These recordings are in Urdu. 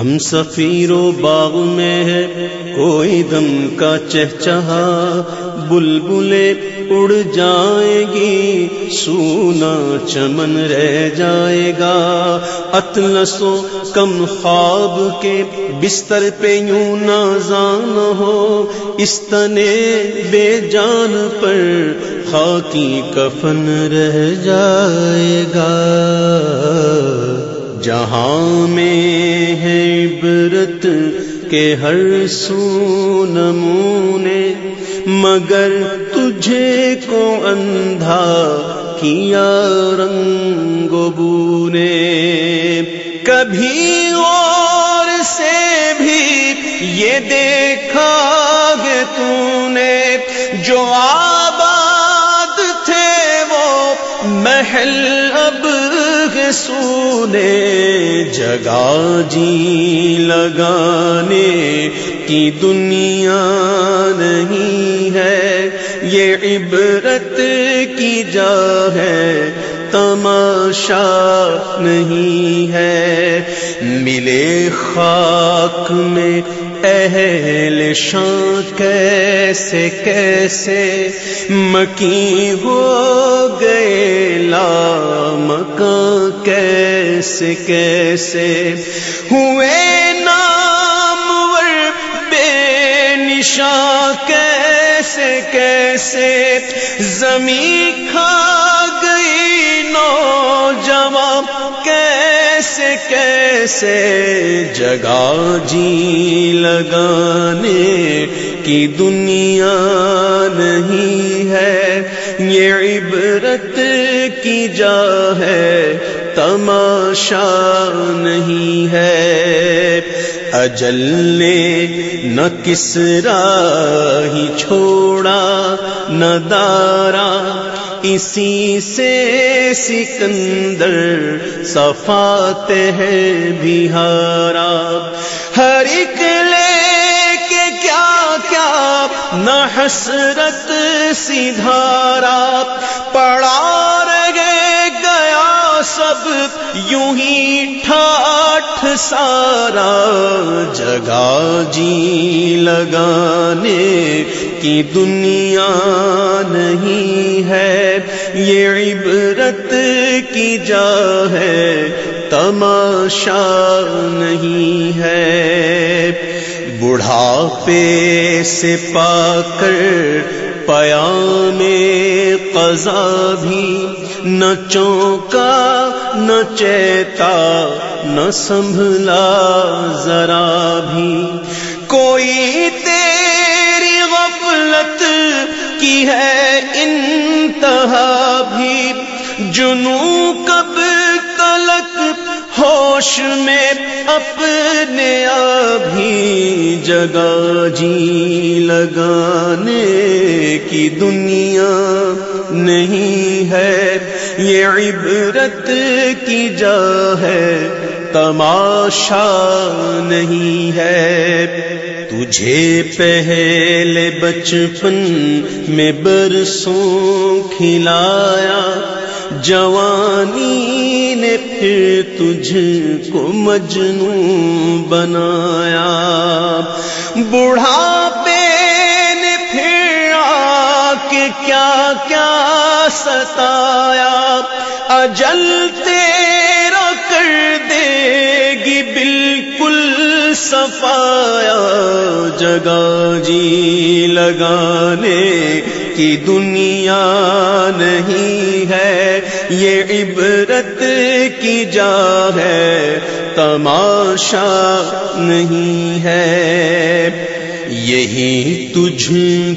ہم سفیر و باغ میں ہے، کوئی دم کا چہچہا بلبلے اڑ جائے گی، سونا چمن رہ جائے گا۔ اطلسو کم خواب کے بستر پہ یوں نازان ہو، اس تنے بے جان پر خاکی کفن رہ جائے گا۔ جہاں میں ہے عبرت کے ہر سو نمونے، مگر تجھے کو اندھا کیا رنگ بونے۔ کبھی اور سے بھی یہ دیکھا گے تو نے جو آباد تھے وہ محل سونے، جگہ جی لگانے کی دنیا نہیں ہے۔ یہ عبرت کی جا ہے، تماشا نہیں ہے۔ ملے خاک میں اہل شان کیسے کیسے مکی ہو گئے لا مکان کیسے کیسے ہوئے نامور بے نشان کیسے کیسے زمین کھا گئی نوجوان کیسے کیسے جگہ جی لگانے کی دنیا نہیں ہے، یہ عبرت کی جا ہے، تماشا نہیں ہے۔ اجل نے نہ کس راہی چھوڑا، نہ دارا اسی سے سکندر صفات ہے بہارا ہر ایک لے کے کیا کیا، نہ حسرت سدھارا سارا جگہ جی لگانے کی دنیا نہیں ہے، یہ عبرت کی جا ہے، تماشا نہیں ہے۔ بڑھاپے سے پا کر پیا میں قضا بھی نہ چونکا نہ چیتا، نہ سنبھلا ذرا بھی۔ کوئی تیری غفلت کی ہے انتہا بھی۔ جنو کب تلک ہوش میں اپنے ابھی جگہ جی لگانے کی دنیا نہیں ہے۔ یہ عبرت کی جا ہے، تماشا نہیں ہے۔ تجھے پہلے بچپن میں برسوں کھلایا، جوانی نے پھر تجھ کو مجنو بنایا۔ بڑھاپے نے پھر آ کے کیا کیا ستایا اجل تیرا کر دے گی بالکل صفایا۔ جگہ جی لگانے کی دنیا نہیں ہے، یہ عبرت کی جا ہے۔ تماشا نہیں ہے۔ یہی تجھ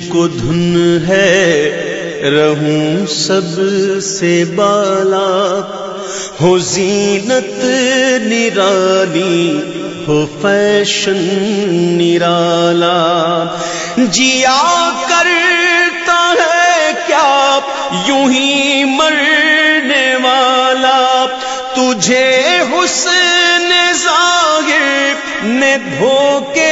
کو دھن ہے۔ رہوں سب سے بالا ہو زینت نرالی ہو فیشن نرالا جیا کرتا ہے کیا یوں ہی مرنے والا تجھے حسن ظاہر نے دھوکے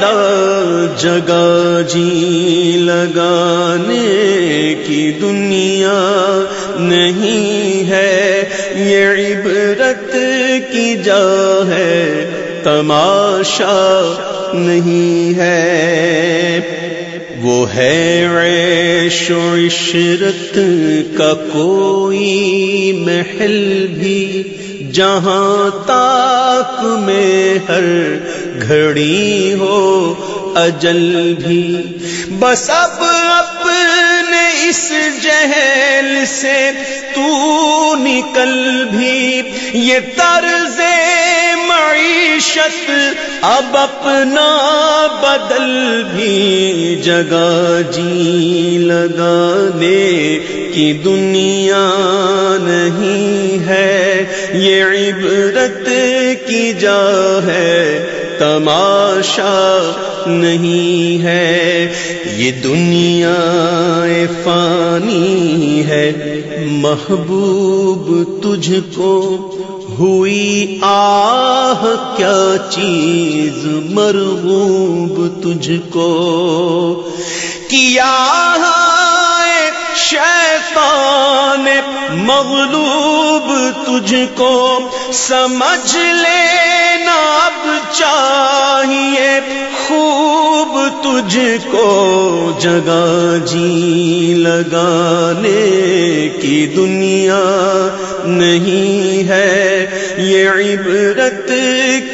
ڈالا جگہ جی لگانے کی دنیا نہیں ہے، یہ عبرت کی جا ہے، تماشا نہیں ہے۔ وہ ہے عیش و عشرت کا کوئی محل بھی۔ جہاں تاک میں ہر گھڑی ہو، اجل بھی۔ بس اب اپنے اس جہل سے تو نکل بھی۔ یہ طرز معیشت اب اپنا بدل بھی۔ جگہ جی لگانے کی دنیا نہیں۔ جا ہے، تماشا نہیں ہے۔ یہ دنیا فانی ہے، محبوب تجھ کو ہوئی آہ، کیا چیز مرغوب تجھ کو؟ کیا شیطان مغلوب تجھ کو سمجھ لینا اب چاہیے، خوب تجھ کو جگہ جی لگانے کی دنیا نہیں ہے، یہ عبرت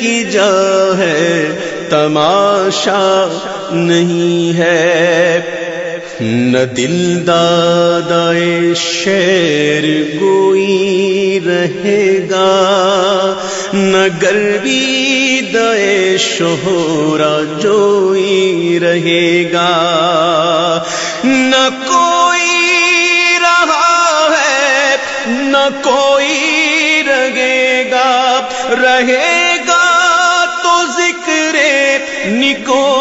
کی جا ہے، تماشا نہیں ہے۔ نہ دل دادائے شیر گوئی رہے گا، نہ گروی دے شہورا جوئی رہے گا۔ نہ کوئی رہا ہے، نہ کوئی رہے گا۔ رہے گا تو ذکر نکوئی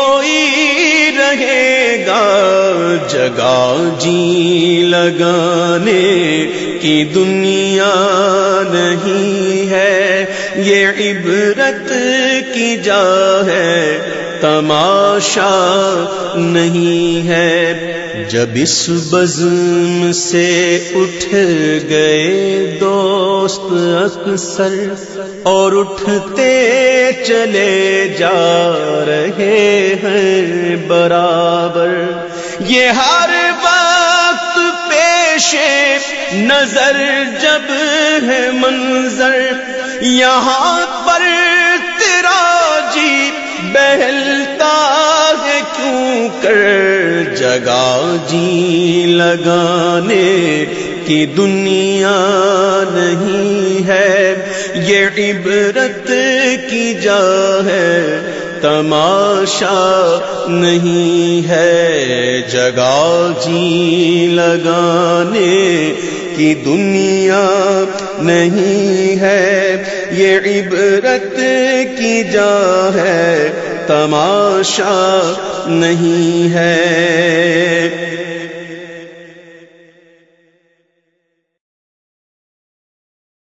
جگہ جی لگانے کی دنیا نہیں ہے، یہ عبرت کی جا ہے، تماشا نہیں ہے۔ جب اس بزم سے اٹھ گئے دوست اکثر اور اٹھتے چلے جا رہے ہیں برابر۔ یہ ہر وقت پیشے نظر جب ہے منظر، یہاں پر تیرا جی بہلتا ہے کیوں کر جگہ جی لگانے کی دنیا نہیں ہے، یہ عبرت کی جا ہے۔ تماشا نہیں ہے جگہ جی لگانے کی دنیا نہیں ہے، یہ عبرت کی جا ہے، تماشا نہیں ہے۔